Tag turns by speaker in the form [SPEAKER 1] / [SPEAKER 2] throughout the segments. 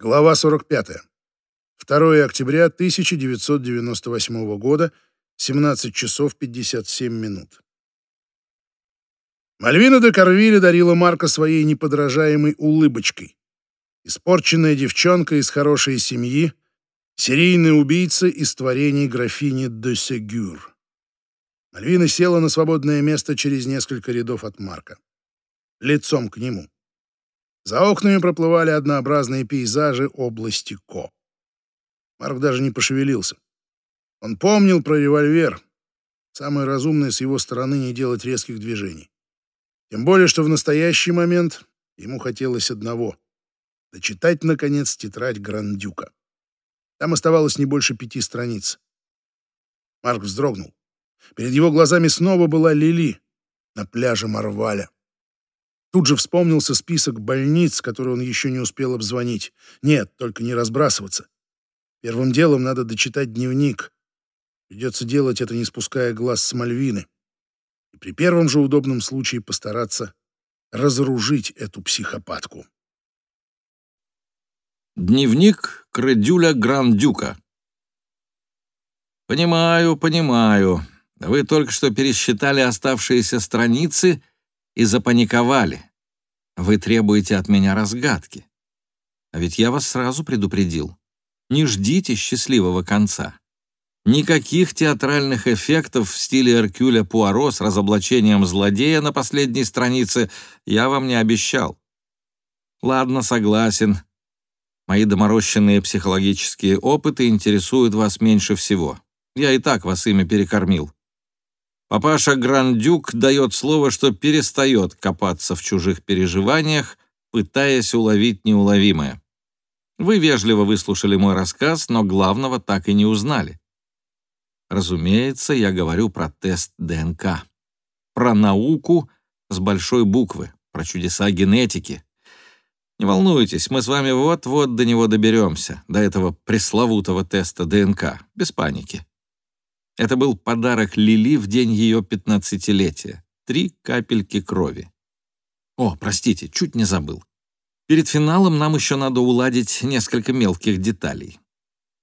[SPEAKER 1] Глава 45. 2 октября 1998 года, 17 часов 57 минут. Мальвина де Карвиле дарила Марка своей неподражаемой улыбочкой. Испорченная девчонка из хорошей семьи, серийный убийца из творений графини де Сегюр. Мальвина села на свободное место через несколько рядов от Марка. Лицом к нему. За окнами проплывали однообразные пейзажи области Ко. Марк даже не пошевелился. Он помнил про револьвер. Самое разумное с его стороны не делать резких движений. Тем более, что в настоящий момент ему хотелось одного — дочитать, наконец, тетрадь Грандюка. Там оставалось не больше пяти страниц. Марк вздрогнул. Перед его глазами снова была Лили на пляже Марваля. Тут же вспомнился список больниц, которые он еще не успел обзвонить. Нет, только не разбрасываться. Первым делом надо дочитать дневник. Придется делать это, не спуская глаз с Мальвины. И при первом же удобном случае постараться разоружить эту психопатку.
[SPEAKER 2] Дневник Кредюля Грандюка. Понимаю, понимаю. Вы только что пересчитали оставшиеся страницы и запаниковали. Вы требуете от меня разгадки. А ведь я вас сразу предупредил. Не ждите счастливого конца. Никаких театральных эффектов в стиле Эркюля Пуаро с разоблачением злодея на последней странице я вам не обещал. Ладно, согласен. Мои доморощенные психологические опыты интересуют вас меньше всего. Я и так вас ими перекормил. Папаша Грандюк дает слово, что перестает копаться в чужих переживаниях, пытаясь уловить неуловимое. Вы вежливо выслушали мой рассказ, но главного так и не узнали. Разумеется, я говорю про тест ДНК. Про науку с большой буквы, про чудеса генетики. Не волнуйтесь, мы с вами вот-вот до него доберемся, до этого пресловутого теста ДНК, без паники. Это был подарок Лили в день ее пятнадцатилетия. Три капельки крови. О, простите, чуть не забыл. Перед финалом нам еще надо уладить несколько мелких деталей.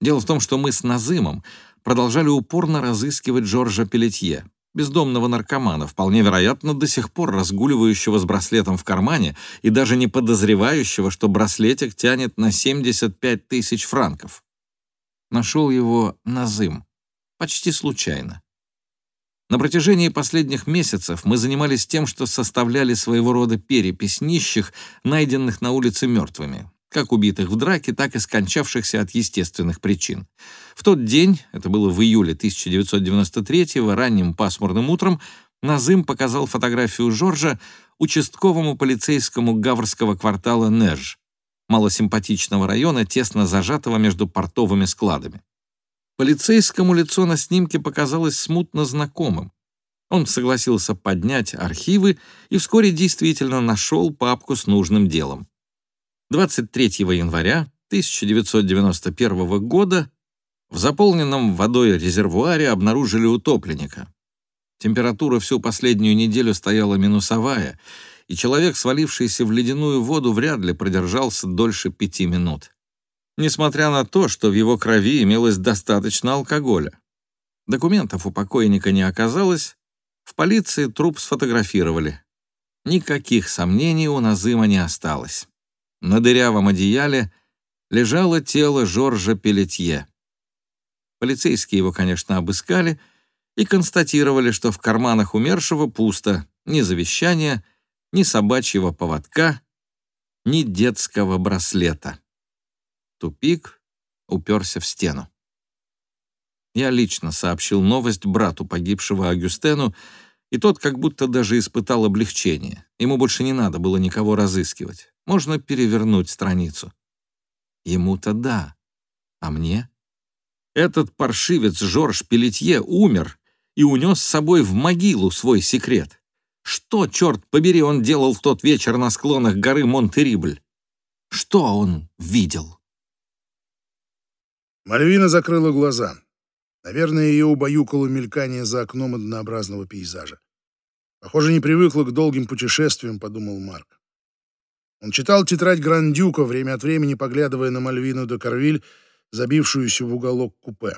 [SPEAKER 2] Дело в том, что мы с Назымом продолжали упорно разыскивать Джорджа Пелетье, бездомного наркомана, вполне вероятно, до сих пор разгуливающего с браслетом в кармане и даже не подозревающего, что браслетик тянет на 75 тысяч франков. Нашел его Назым почти случайно. На протяжении последних месяцев мы занимались тем, что составляли своего рода перепись нищих, найденных на улице мертвыми, как убитых в драке, так и скончавшихся от естественных причин. В тот день, это было в июле 1993-го, ранним пасмурным утром, Назым показал фотографию Жоржа участковому полицейскому гаврского квартала Неж, малосимпатичного района, тесно зажатого между портовыми складами. Полицейскому лицо на снимке показалось смутно знакомым. Он согласился поднять архивы и вскоре действительно нашел папку с нужным делом. 23 января 1991 года в заполненном водой резервуаре обнаружили утопленника. Температура всю последнюю неделю стояла минусовая, и человек, свалившийся в ледяную воду, вряд ли продержался дольше пяти минут несмотря на то, что в его крови имелось достаточно алкоголя. Документов у покойника не оказалось, в полиции труп сфотографировали. Никаких сомнений у Назыма не осталось. На дырявом одеяле лежало тело Жоржа Пелетье. Полицейские его, конечно, обыскали и констатировали, что в карманах умершего пусто ни завещания, ни собачьего поводка, ни детского браслета. Тупик уперся в стену. Я лично сообщил новость брату погибшего Агюстену, и тот как будто даже испытал облегчение. Ему больше не надо было никого разыскивать. Можно перевернуть страницу. Ему-то да. А мне? Этот паршивец Жорж Пелетье умер и унес с собой в могилу свой секрет. Что, черт побери, он делал в тот вечер на склонах горы Монтерибль? Что он видел?
[SPEAKER 1] Мальвина закрыла глаза. Наверное, ее убаюкало мелькание за окном однообразного пейзажа. Похоже, не привыкла к долгим путешествиям, подумал Марк. Он читал тетрадь Грандюка, время от времени поглядывая на Мальвину де Карвиль, забившуюся в уголок купе.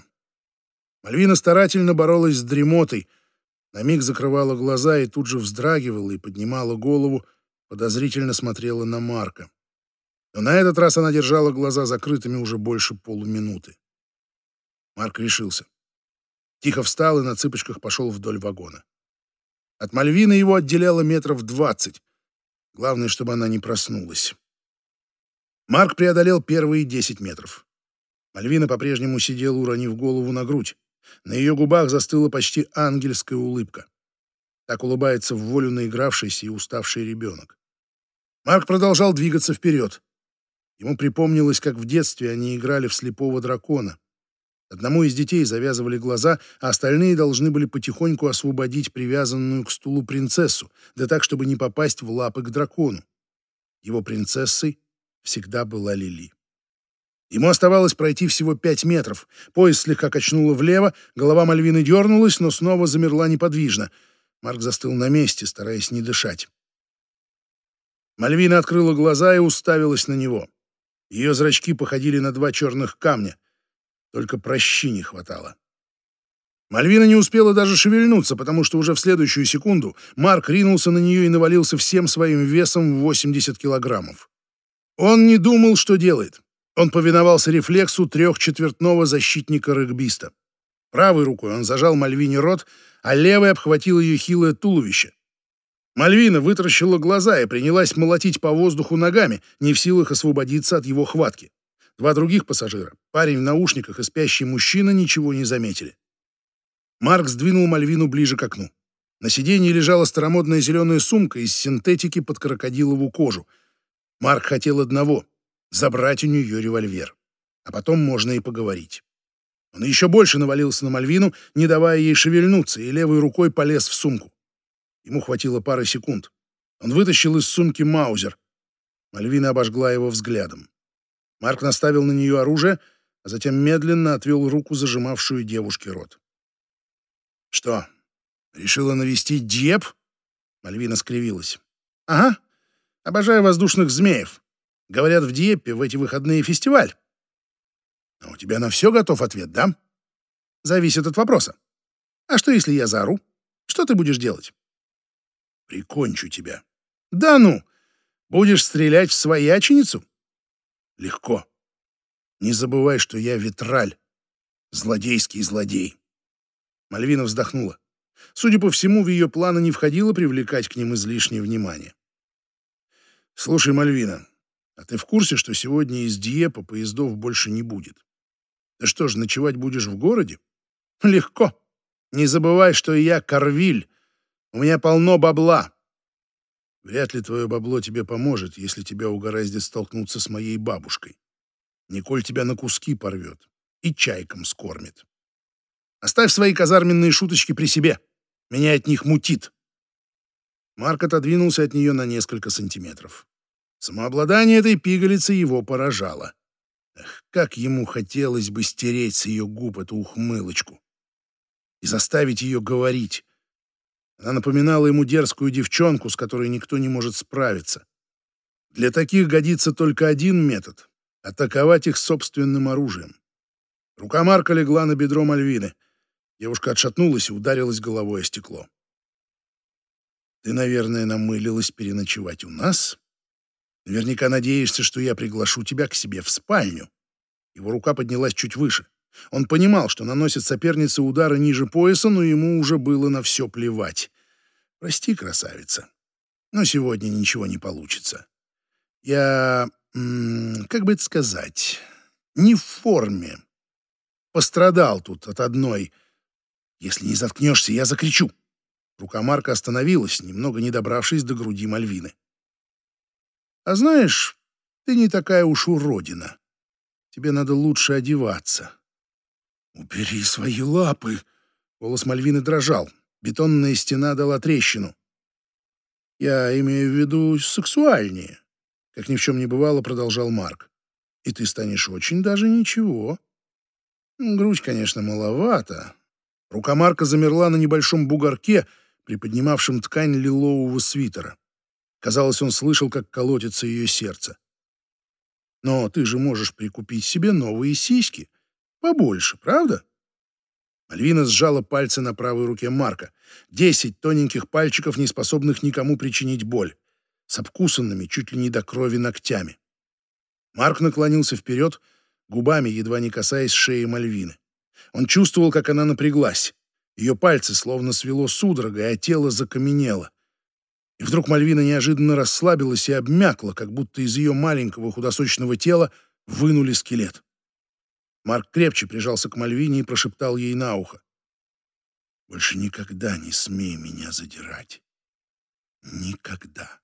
[SPEAKER 1] Мальвина старательно боролась с дремотой, на миг закрывала глаза и тут же вздрагивала и поднимала голову, подозрительно смотрела на Марка. Но на этот раз она держала глаза закрытыми уже больше полуминуты. Марк решился. Тихо встал и на цыпочках пошел вдоль вагона. От Мальвины его отделяло метров двадцать. Главное, чтобы она не проснулась. Марк преодолел первые десять метров. Мальвина по-прежнему сидела, уронив голову на грудь. На ее губах застыла почти ангельская улыбка. Так улыбается в волю наигравшийся и уставший ребенок. Марк продолжал двигаться вперед. Ему припомнилось, как в детстве они играли в слепого дракона. Одному из детей завязывали глаза, а остальные должны были потихоньку освободить привязанную к стулу принцессу, да так, чтобы не попасть в лапы к дракону. Его принцессой всегда была Лили. Ему оставалось пройти всего пять метров. Поезд слегка качнуло влево, голова Мальвины дернулась, но снова замерла неподвижно. Марк застыл на месте, стараясь не дышать. Мальвина открыла глаза и уставилась на него. Ее зрачки походили на два черных камня — только прощи не хватало. Мальвина не успела даже шевельнуться, потому что уже в следующую секунду Марк ринулся на нее и навалился всем своим весом в 80 килограммов. Он не думал, что делает. Он повиновался рефлексу трехчетвертного защитника-регбиста. Правой рукой он зажал Мальвине рот, а левой обхватил ее хилое туловище. Мальвина вытаращила глаза и принялась молотить по воздуху ногами, не в силах освободиться от его хватки. Два других пассажира, парень в наушниках и спящий мужчина, ничего не заметили. Марк сдвинул Мальвину ближе к окну. На сиденье лежала старомодная зеленая сумка из синтетики под крокодилову кожу. Марк хотел одного — забрать у нее револьвер. А потом можно и поговорить. Он еще больше навалился на Мальвину, не давая ей шевельнуться, и левой рукой полез в сумку. Ему хватило пары секунд. Он вытащил из сумки маузер. Мальвина обожгла его взглядом. Марк наставил на нее оружие, а затем медленно отвел руку, зажимавшую девушке рот. «Что, решила навестить Диеп?» Мальвина скривилась. «Ага, обожаю воздушных змеев. Говорят, в Диеппе в эти выходные фестиваль». «А у тебя на все готов ответ, да?» «Зависит от вопроса. А что, если я заору? Что ты будешь делать?» «Прикончу тебя». «Да ну! Будешь стрелять в свояченицу?» легко. Не забывай, что я Витраль, злодейский злодей. Мальвина вздохнула. Судя по всему, в ее планы не входило привлекать к ним излишнее внимание. «Слушай, Мальвина, а ты в курсе, что сегодня из Диепа поездов больше не будет? Ты что ж, ночевать будешь в городе? Легко. Не забывай, что я Карвиль. У меня полно бабла. Вряд ли твое бабло тебе поможет, если тебя угораздит столкнуться с моей бабушкой. Николь тебя на куски порвет и чайком скормит. Оставь свои казарменные шуточки при себе. Меня от них мутит. Марк отодвинулся от нее на несколько сантиметров. Самообладание этой пигалицы его поражало. Эх, как ему хотелось бы стереть с ее губ эту ухмылочку и заставить ее говорить, она напоминала ему дерзкую девчонку, с которой никто не может справиться. Для таких годится только один метод — атаковать их собственным оружием. Рука Марка легла на бедро Мальвины. Девушка отшатнулась и ударилась головой о стекло. «Ты, наверное, намылилась переночевать у нас? Наверняка надеешься, что я приглашу тебя к себе в спальню». Его рука поднялась чуть выше. Он понимал, что наносит сопернице удары ниже пояса, но ему уже было на все плевать. «Прости, красавица, но сегодня ничего не получится. Я, как бы это сказать, не в форме. Пострадал тут от одной. Если не заткнешься, я закричу». Рука Марка остановилась, немного не добравшись до груди Мальвины. «А знаешь, ты не такая уж уродина. Тебе надо лучше одеваться. «Убери свои лапы!» Голос Мальвины дрожал. Бетонная стена дала трещину. «Я имею в виду сексуальнее», — как ни в чем не бывало, продолжал Марк. «И ты станешь очень даже ничего. Грудь, конечно, маловато». Рука Марка замерла на небольшом бугорке, приподнимавшем ткань лилового свитера. Казалось, он слышал, как колотится ее сердце. «Но ты же можешь прикупить себе новые сиськи. Побольше, правда?» Мальвина сжала пальцы на правой руке Марка. Десять тоненьких пальчиков, не способных никому причинить боль, с обкусанными чуть ли не до крови ногтями. Марк наклонился вперед, губами едва не касаясь шеи Мальвины. Он чувствовал, как она напряглась. Ее пальцы словно свело судорогой, а тело закаменело. И вдруг Мальвина неожиданно расслабилась и обмякла, как будто из ее маленького худосочного тела вынули скелет. Марк крепче прижался к Мальвине и прошептал ей на ухо. «Больше никогда не смей меня задирать. Никогда.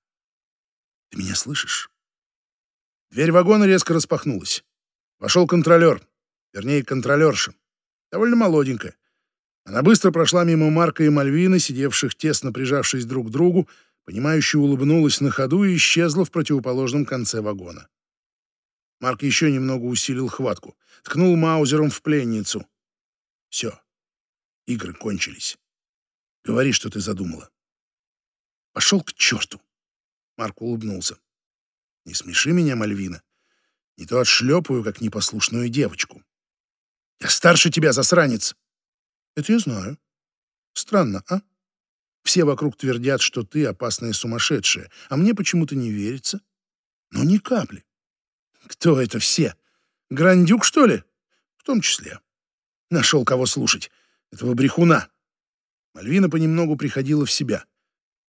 [SPEAKER 1] Ты меня слышишь?» Дверь вагона резко распахнулась. Вошел контролер, вернее, контролерша, довольно молоденькая. Она быстро прошла мимо Марка и Мальвины, сидевших тесно прижавшись друг к другу, понимающе улыбнулась на ходу и исчезла в противоположном конце вагона. Марк еще немного усилил хватку, ткнул маузером в пленницу. Все, игры кончились. Говори, что ты задумала. Пошел к черту. Марк улыбнулся. Не смеши меня, Мальвина. Не то отшлепаю, как непослушную девочку. Я старше тебя, засранец. Это я знаю. Странно, а? Все вокруг твердят, что ты опасная сумасшедшая, а мне почему-то не верится. Но ни капли. Кто это все? Грандюк, что ли? В том числе. Нашел кого слушать. Этого брехуна. Мальвина понемногу приходила в себя.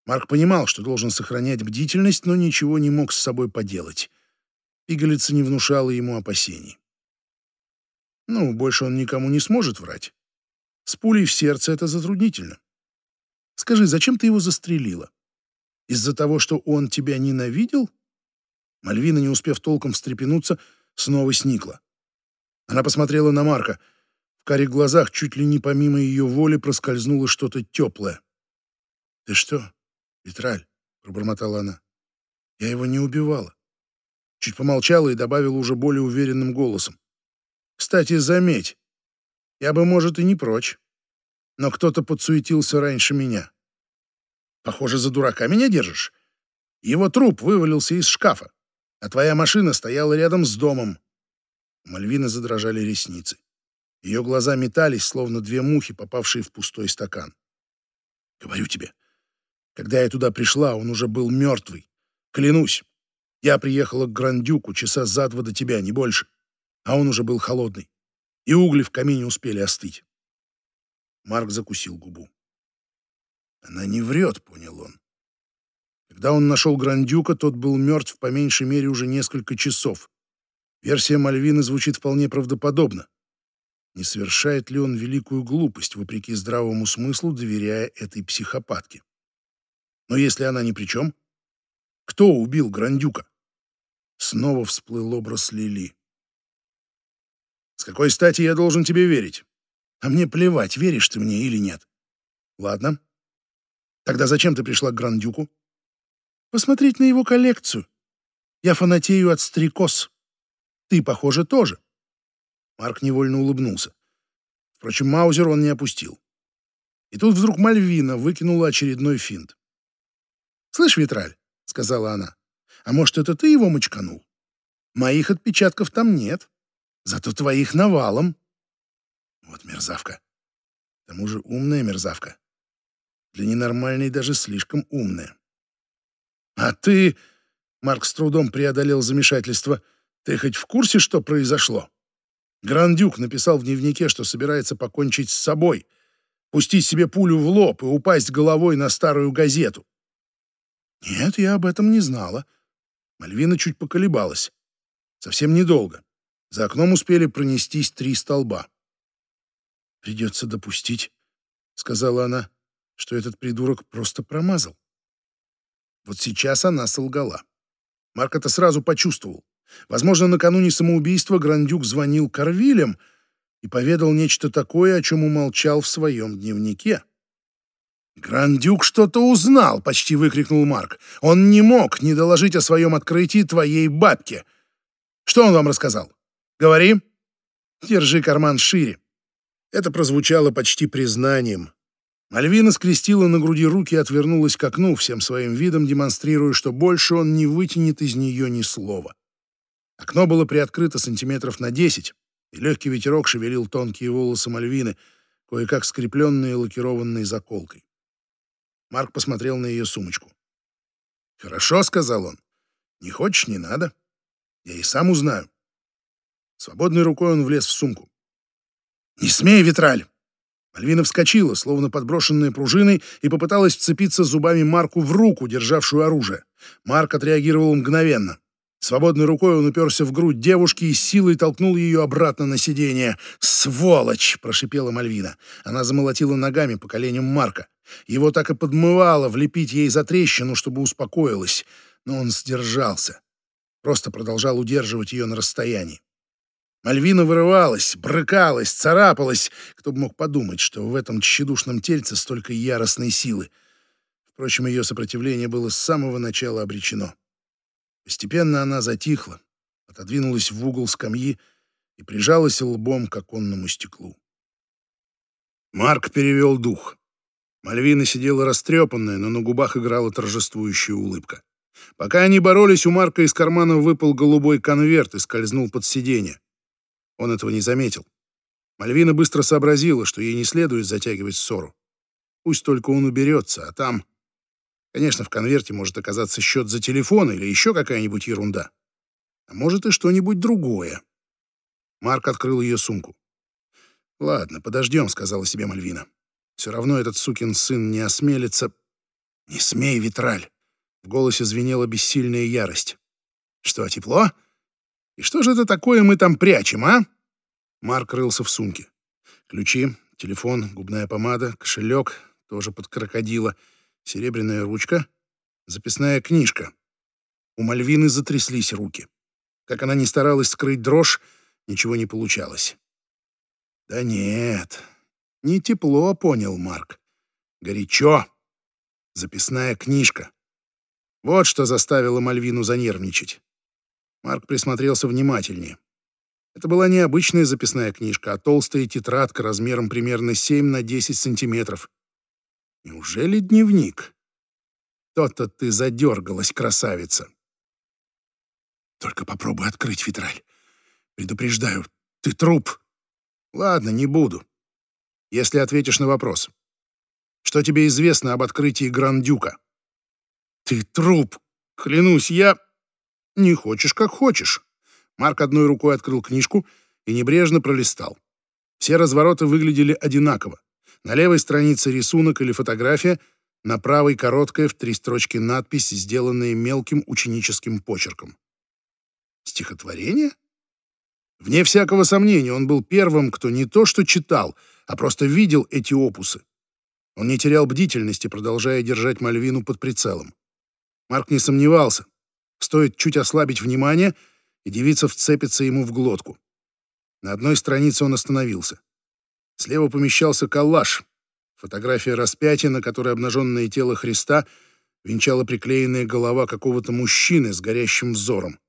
[SPEAKER 1] Марк понимал, что должен сохранять бдительность, но ничего не мог с собой поделать. Пигалица не внушала ему опасений. Ну, больше он никому не сможет врать. С пулей в сердце это затруднительно. Скажи, зачем ты его застрелила? Из-за того, что он тебя ненавидел? Мальвина, не успев толком встрепенуться, снова сникла. Она посмотрела на Марка. В карих глазах чуть ли не помимо ее воли проскользнуло что-то теплое. «Ты что, Витраль?» — пробормотала она. «Я его не убивала». Чуть помолчала и добавила уже более уверенным голосом. «Кстати, заметь, я бы, может, и не прочь. Но кто-то подсуетился раньше меня. Похоже, за дурака меня держишь. Его труп вывалился из шкафа, а твоя машина стояла рядом с домом». У Мальвины задрожали ресницы. Ее глаза метались, словно две мухи, попавшие в пустой стакан. «Говорю тебе, когда я туда пришла, он уже был мертвый. Клянусь, я приехала к Грандюку часа за два до тебя, не больше, а он уже был холодный и угли в камине успели остыть. Марк закусил губу. Она не врет, понял он. Когда он нашел Грандюка, тот был мертв по меньшей мере уже несколько часов. Версия Мальвины звучит вполне правдоподобно. Не совершает ли он великую глупость, вопреки здравому смыслу, доверяя этой психопатке? Но если она ни при чем, кто убил Грандюка? Снова всплыл образ Лили. С какой стати я должен тебе верить? А мне плевать, веришь ты мне или нет. Ладно. Тогда зачем ты пришла к Грандюку? Посмотреть на его коллекцию. Я фанатею от стрекоз. Ты, похоже, тоже. Марк невольно улыбнулся. Впрочем, Маузер он не опустил. И тут вдруг Мальвина выкинула очередной финт. «Слышь, Витраль», — сказала она, — «а может, это ты его мочканул? Моих отпечатков там нет. Зато твоих навалом. Вот мерзавка. К тому же умная мерзавка. Для ненормальной даже слишком умная. А ты... Марк с трудом преодолел замешательство. Ты хоть в курсе, что произошло? Грандюк написал в дневнике, что собирается покончить с собой, пустить себе пулю в лоб и упасть головой на старую газету. Нет, я об этом не знала. Мальвина чуть поколебалась. Совсем недолго. За окном успели пронестись три столба. «Придется допустить», — сказала она, — «что этот придурок просто промазал». Вот сейчас она солгала. Марк это сразу почувствовал. Возможно, накануне самоубийства Грандюк звонил Корвилям и поведал нечто такое, о чем умолчал в своем дневнике. «Грандюк что-то узнал!» — почти выкрикнул Марк. «Он не мог не доложить о своем открытии твоей бабке. Что он вам рассказал?» Говори. Держи карман шире. Это прозвучало почти признанием. Мальвина скрестила на груди руки и отвернулась к окну, всем своим видом демонстрируя, что больше он не вытянет из нее ни слова. Окно было приоткрыто сантиметров на десять, и легкий ветерок шевелил тонкие волосы Мальвины, кое-как скрепленные лакированной заколкой. Марк посмотрел на ее сумочку. «Хорошо», — сказал он. «Не хочешь — не надо. Я и сам узнаю». Свободной рукой он влез в сумку. «Не смей, Витраль!» Мальвина вскочила, словно подброшенная пружиной, и попыталась вцепиться зубами Марку в руку, державшую оружие. Марк отреагировал мгновенно. Свободной рукой он уперся в грудь девушки и силой толкнул ее обратно на сиденье. «Сволочь!» — прошипела Мальвина. Она замолотила ногами по коленям Марка. Его так и подмывало влепить ей за трещину, чтобы успокоилась, но он сдержался. Просто продолжал удерживать ее на расстоянии. Мальвина вырывалась, брыкалась, царапалась. Кто бы мог подумать, что в этом тщедушном тельце столько яростной силы. Впрочем, ее сопротивление было с самого начала обречено. Постепенно она затихла, отодвинулась в угол скамьи и прижалась лбом к оконному стеклу. Марк перевел дух. Мальвина сидела растрепанная, но на губах играла торжествующая улыбка. Пока они боролись, у Марка из кармана выпал голубой конверт и скользнул под сиденье. Он этого не заметил. Мальвина быстро сообразила, что ей не следует затягивать ссору. Пусть только он уберется, а там... Конечно, в конверте может оказаться счет за телефон или еще какая-нибудь ерунда. А может и что-нибудь другое. Марк открыл ее сумку. «Ладно, подождем», — сказала себе Мальвина. «Все равно этот сукин сын не осмелится...» «Не смей, Витраль!» В голосе звенела бессильная ярость. «Что, тепло? И что же это такое мы там прячем, а?» Марк рылся в сумке. Ключи, телефон, губная помада, кошелек, тоже под крокодила, серебряная ручка, записная книжка. У Мальвины затряслись руки. Как она ни старалась скрыть дрожь, ничего не получалось. «Да нет, не тепло», — понял Марк. «Горячо. Записная книжка. Вот что заставило Мальвину занервничать. Марк присмотрелся внимательнее. Это была не обычная записная книжка, а толстая тетрадка размером примерно 7 на 10 сантиметров. Неужели дневник? То-то ты задергалась, красавица. Только попробуй открыть, Фитраль. Предупреждаю, ты труп. Ладно, не буду. Если ответишь на вопрос. Что тебе известно об открытии Грандюка? Ты труп. Клянусь, я... «Не хочешь, как хочешь». Марк одной рукой открыл книжку и небрежно пролистал. Все развороты выглядели одинаково. На левой странице рисунок или фотография, на правой короткая в три строчки надпись, сделанная мелким ученическим почерком. Стихотворение? Вне всякого сомнения, он был первым, кто не то что читал, а просто видел эти опусы. Он не терял бдительности, продолжая держать Мальвину под прицелом. Марк не сомневался. Стоит чуть ослабить внимание, и девица вцепится ему в глотку. На одной странице он остановился. Слева помещался коллаж. Фотография распятия, на которой обнаженное тело Христа венчала приклеенная голова какого-то мужчины с горящим взором.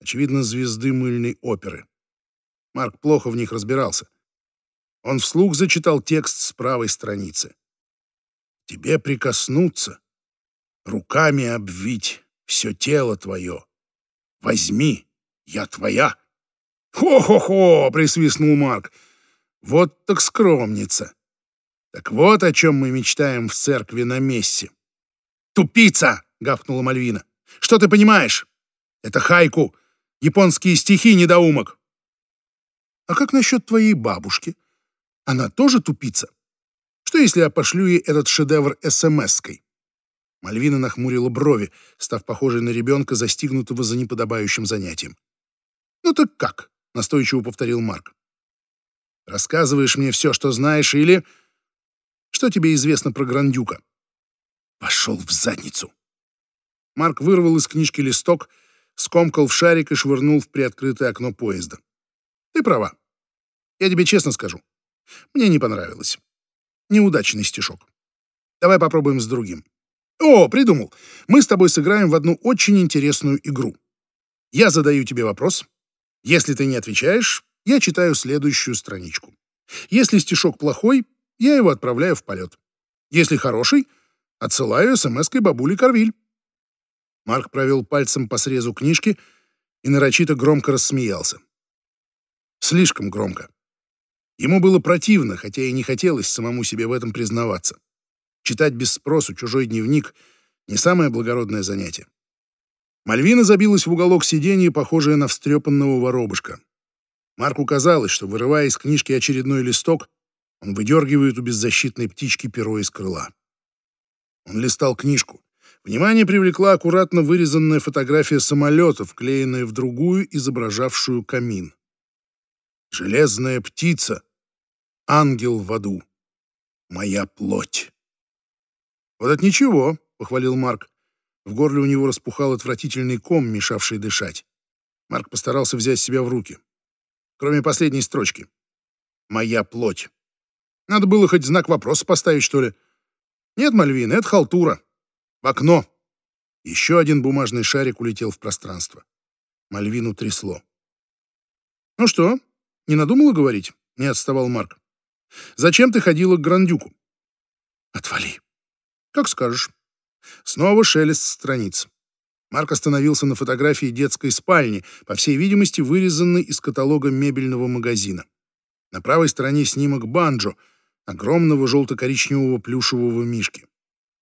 [SPEAKER 1] Очевидно, звезды мыльной оперы. Марк плохо в них разбирался. Он вслух зачитал текст с правой страницы. «Тебе прикоснуться, руками обвить, все тело твое. Возьми, я твоя. «Хо-хо-хо!» — присвистнул Марк. «Вот так скромница. Так вот о чем мы мечтаем в церкви на мессе». «Тупица!» — гавкнула Мальвина. «Что ты понимаешь? Это хайку, японские стихи, недоумок». «А как насчет твоей бабушки? Она тоже тупица? Что, если я пошлю ей этот шедевр смс-кой?» Мальвина нахмурила брови, став похожей на ребенка, застигнутого за неподобающим занятием. «Ну так как?» — настойчиво повторил Марк. «Рассказываешь мне все, что знаешь, или...» «Что тебе известно про Грандюка?» «Пошел в задницу!» Марк вырвал из книжки листок, скомкал в шарик и швырнул в приоткрытое окно поезда. «Ты права. Я тебе честно скажу. Мне не понравилось. Неудачный стишок. Давай попробуем с другим. О, придумал. Мы с тобой сыграем в одну очень интересную игру. Я задаю тебе вопрос. Если ты не отвечаешь, я читаю следующую страничку. Если стишок плохой, я его отправляю в полет. Если хороший, отсылаю смс-кой бабули Корвиль. Марк провел пальцем по срезу книжки и нарочито громко рассмеялся. Слишком громко. Ему было противно, хотя и не хотелось самому себе в этом признаваться. Читать без спросу чужой дневник — не самое благородное занятие. Мальвина забилась в уголок сиденья, похожая на встрепанного воробушка. Марку казалось, что, вырывая из книжки очередной листок, он выдергивает у беззащитной птички перо из крыла. Он листал книжку. Внимание привлекла аккуратно вырезанная фотография самолета, вклеенная в другую, изображавшую камин. Железная птица, ангел в аду, моя плоть. Вот это ничего, похвалил Марк. В горле у него распухал отвратительный ком, мешавший дышать. Марк постарался взять себя в руки. Кроме последней строчки. Моя плоть. Надо было хоть знак вопроса поставить, что ли. Нет, Мальвина, это халтура. В окно. Еще один бумажный шарик улетел в пространство. Мальвину трясло. Ну что, не надумала говорить? Не отставал Марк. Зачем ты ходила к Грандюку? Отвали. Как скажешь. Снова шелест страниц. Марк остановился на фотографии детской спальни, по всей видимости, вырезанной из каталога мебельного магазина. На правой стороне снимок банджо, огромного желто-коричневого плюшевого мишки.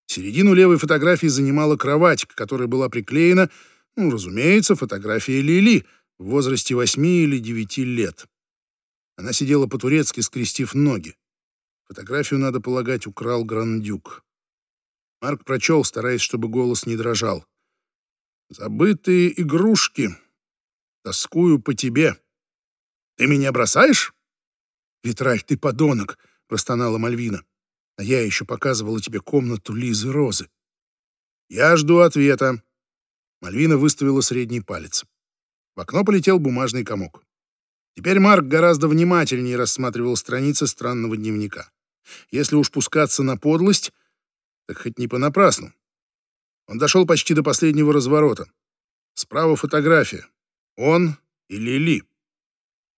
[SPEAKER 1] Середину левой фотографии занимала кровать, к которой была приклеена, ну, разумеется, фотография Лили в возрасте восьми или девяти лет. Она сидела по-турецки, скрестив ноги. Фотографию, надо полагать, украл Грандюк. Марк прочел, стараясь, чтобы голос не дрожал. «Забытые игрушки. Тоскую по тебе. Ты меня бросаешь?» «Витраль, ты подонок!» — простонала Мальвина. «А я еще показывала тебе комнату Лизы Розы». «Я жду ответа». Мальвина выставила средний палец. В окно полетел бумажный комок. Теперь Марк гораздо внимательнее рассматривал страницы странного дневника. Если уж пускаться на подлость, так хоть не понапрасну. Он дошел почти до последнего разворота. Справа фотография. Он и Лили.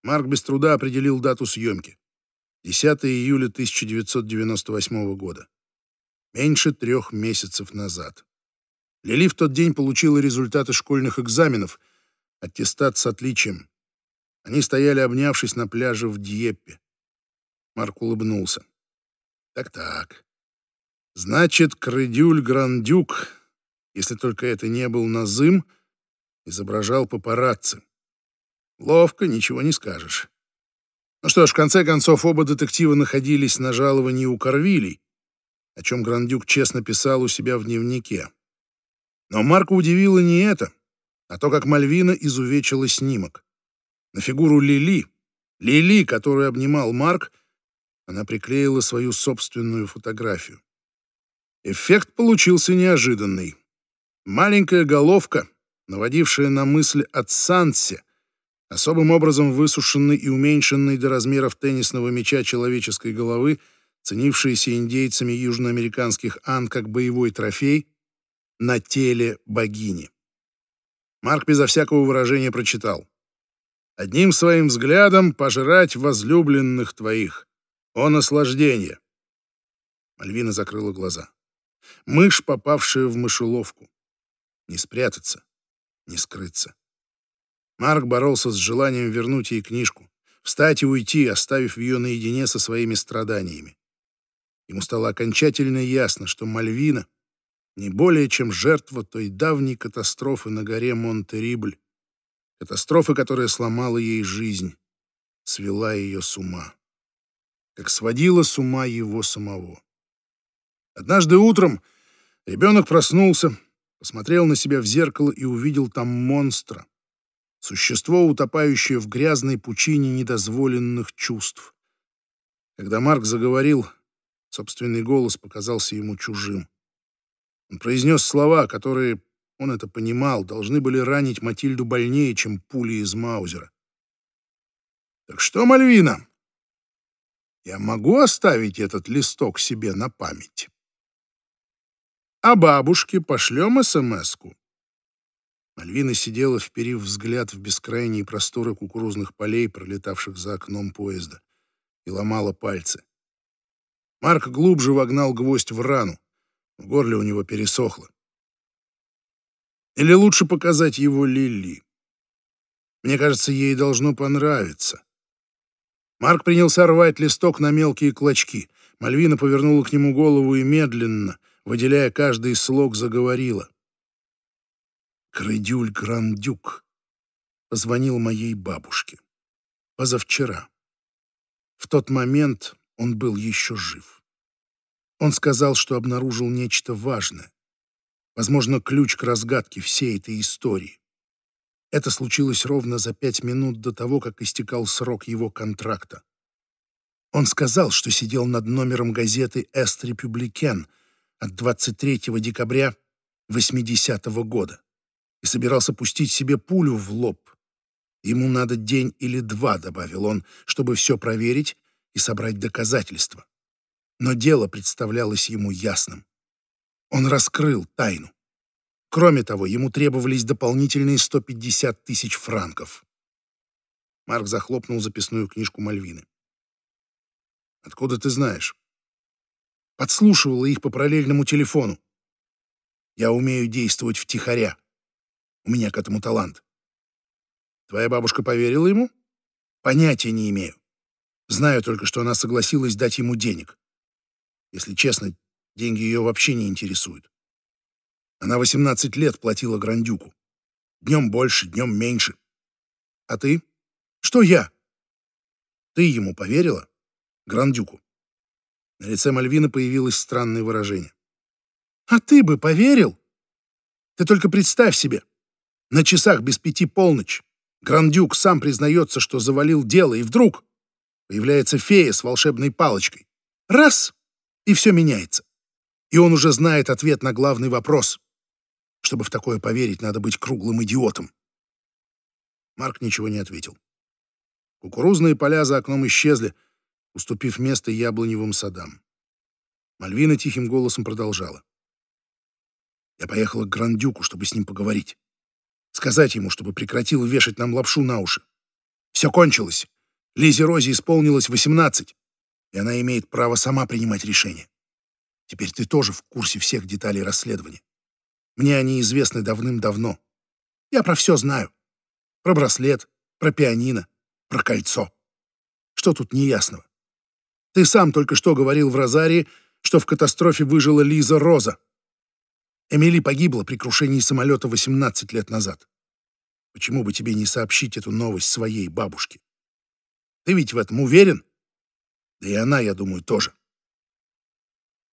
[SPEAKER 1] Марк без труда определил дату съемки. 10 июля 1998 года. Меньше трех месяцев назад. Лили в тот день получила результаты школьных экзаменов, аттестат с отличием. Они стояли, обнявшись на пляже в Дьеппе. Марк улыбнулся. Так-так. Значит, Крыдюль Грандюк, если только это не был Назым, изображал папарацци. Ловко, ничего не скажешь. Ну что ж, в конце концов, оба детектива находились на жаловании у Корвилей, о чем Грандюк честно писал у себя в дневнике. Но Марка удивило не это, а то, как Мальвина изувечила снимок. На фигуру Лили, Лили, которую обнимал Марк, она приклеила свою собственную фотографию. Эффект получился неожиданный. Маленькая головка, наводившая на мысль о Сансе, особым образом высушенной и уменьшенной до размеров теннисного мяча человеческой головы, ценившейся индейцами южноамериканских Ан как боевой трофей, на теле богини. Марк безо всякого выражения прочитал одним своим взглядом пожрать возлюбленных твоих. О наслаждение!» Мальвина закрыла глаза. Мышь, попавшая в мышеловку. Не спрятаться, не скрыться. Марк боролся с желанием вернуть ей книжку, встать и уйти, оставив ее наедине со своими страданиями. Ему стало окончательно ясно, что Мальвина не более чем жертва той давней катастрофы на горе Монтерибль, Катастрофа, которая сломала ей жизнь, свела ее с ума. Как сводила с ума его самого. Однажды утром ребенок проснулся, посмотрел на себя в зеркало и увидел там монстра. Существо, утопающее в грязной пучине недозволенных чувств. Когда Марк заговорил, собственный голос показался ему чужим. Он произнес слова, которые он это понимал, должны были ранить Матильду больнее, чем пули из Маузера. Так что, Мальвина, я могу оставить этот листок себе на память? А бабушке пошлем СМС-ку. Мальвина сидела, вперив взгляд в бескрайние просторы кукурузных полей, пролетавших за окном поезда, и ломала пальцы. Марк глубже вогнал гвоздь в рану. В горле у него пересохло. Или лучше показать его Лили. Мне кажется, ей должно понравиться. Марк принялся рвать листок на мелкие клочки. Мальвина повернула к нему голову и медленно, выделяя каждый слог, заговорила. Крыдюль Грандюк позвонил моей бабушке. Позавчера. В тот момент он был еще жив. Он сказал, что обнаружил нечто важное. Возможно, ключ к разгадке всей этой истории. Это случилось ровно за пять минут до того, как истекал срок его контракта. Он сказал, что сидел над номером газеты «Эст Републикен» от 23 декабря 80 -го года и собирался пустить себе пулю в лоб. Ему надо день или два, добавил он, чтобы все проверить и собрать доказательства. Но дело представлялось ему ясным. Он раскрыл тайну. Кроме того, ему требовались дополнительные 150 тысяч франков. Марк захлопнул записную книжку Мальвины. «Откуда ты знаешь?» Подслушивала их по параллельному телефону. Я умею действовать втихаря. У меня к этому талант. Твоя бабушка поверила ему? Понятия не имею. Знаю только, что она согласилась дать ему денег. Если честно, деньги ее вообще не интересуют. Она 18 лет платила Грандюку. Днем больше, днем меньше. А ты? Что я? Ты ему поверила? Грандюку. На лице Мальвины появилось странное выражение. А ты бы поверил? Ты только представь себе. На часах без пяти полночь. Грандюк сам признается, что завалил дело, и вдруг появляется фея с волшебной палочкой. Раз — и все меняется. И он уже знает ответ на главный вопрос. Чтобы в такое поверить, надо быть круглым идиотом. Марк ничего не ответил. Кукурузные поля за окном исчезли, уступив место яблоневым садам. Мальвина тихим голосом продолжала. Я поехала к Грандюку, чтобы с ним поговорить. Сказать ему, чтобы прекратил вешать нам лапшу на уши. Все кончилось. Лизе Розе исполнилось 18, и она имеет право сама принимать решения. Теперь ты тоже в курсе всех деталей расследования. Мне они известны давным-давно. Я про все знаю. Про браслет, про пианино, про кольцо. Что тут неясного? Ты сам только что говорил в Розарии, что в катастрофе выжила Лиза Роза. Эмили погибла при крушении самолета 18 лет назад. Почему бы тебе не сообщить эту новость своей бабушке? Ты ведь в этом уверен? Да и она, я думаю, тоже.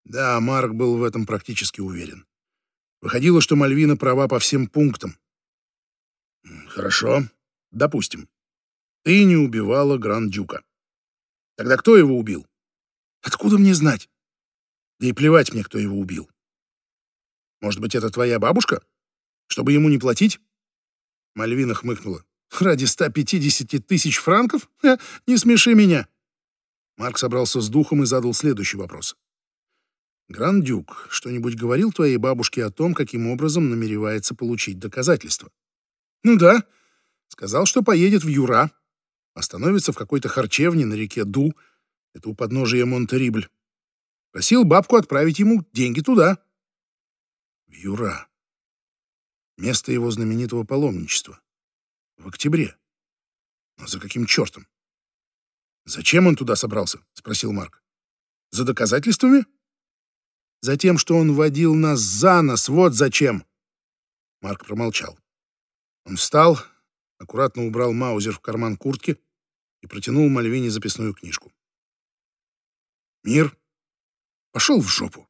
[SPEAKER 1] Да, Марк был в этом практически уверен. Выходило, что Мальвина права по всем пунктам. Хорошо, допустим. Ты не убивала Гранд-Дюка. Тогда кто его убил? Откуда мне знать? Да и плевать мне, кто его убил. Может быть, это твоя бабушка? Чтобы ему не платить? Мальвина хмыкнула. Ради 150 тысяч франков? Не смеши меня. Марк собрался с духом и задал следующий вопрос. Грандюк что-нибудь говорил твоей бабушке о том, каким образом намеревается получить доказательства? Ну да. Сказал, что поедет в Юра. Остановится в какой-то харчевне на реке Ду. Это у подножия Монтерибль. Просил бабку отправить ему деньги туда. В Юра. Место его знаменитого паломничества. В октябре. Но за каким чертом? «Зачем он туда собрался?» — спросил Марк. «За доказательствами?» Затем, что он водил нас за нос, вот зачем. Марк промолчал. Он встал, аккуратно убрал маузер в карман куртки и протянул Мальвине записную книжку. «Мир, пошел в жопу!»